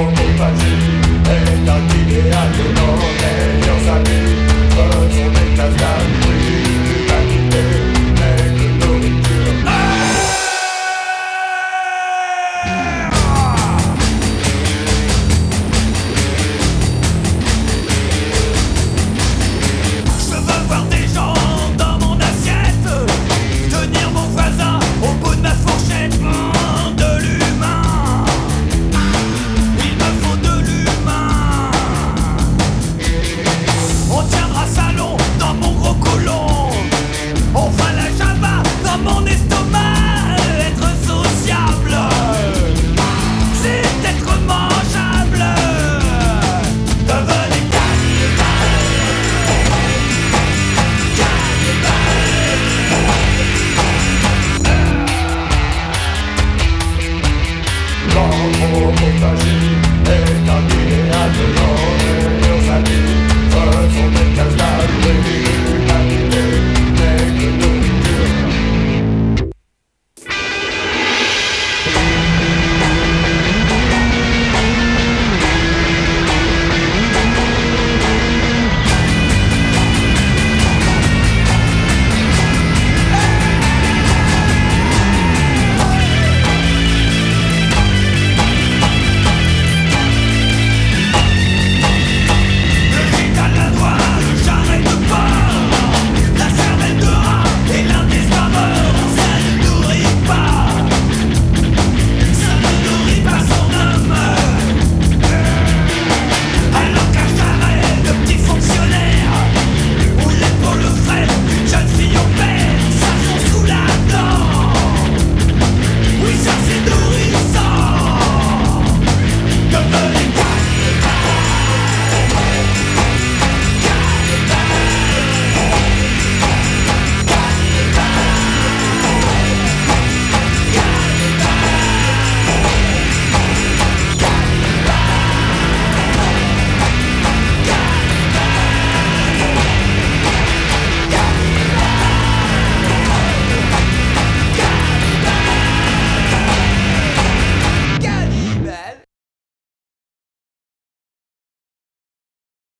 est un idéal de nos meilleurs amis. Faisons des classes d'abri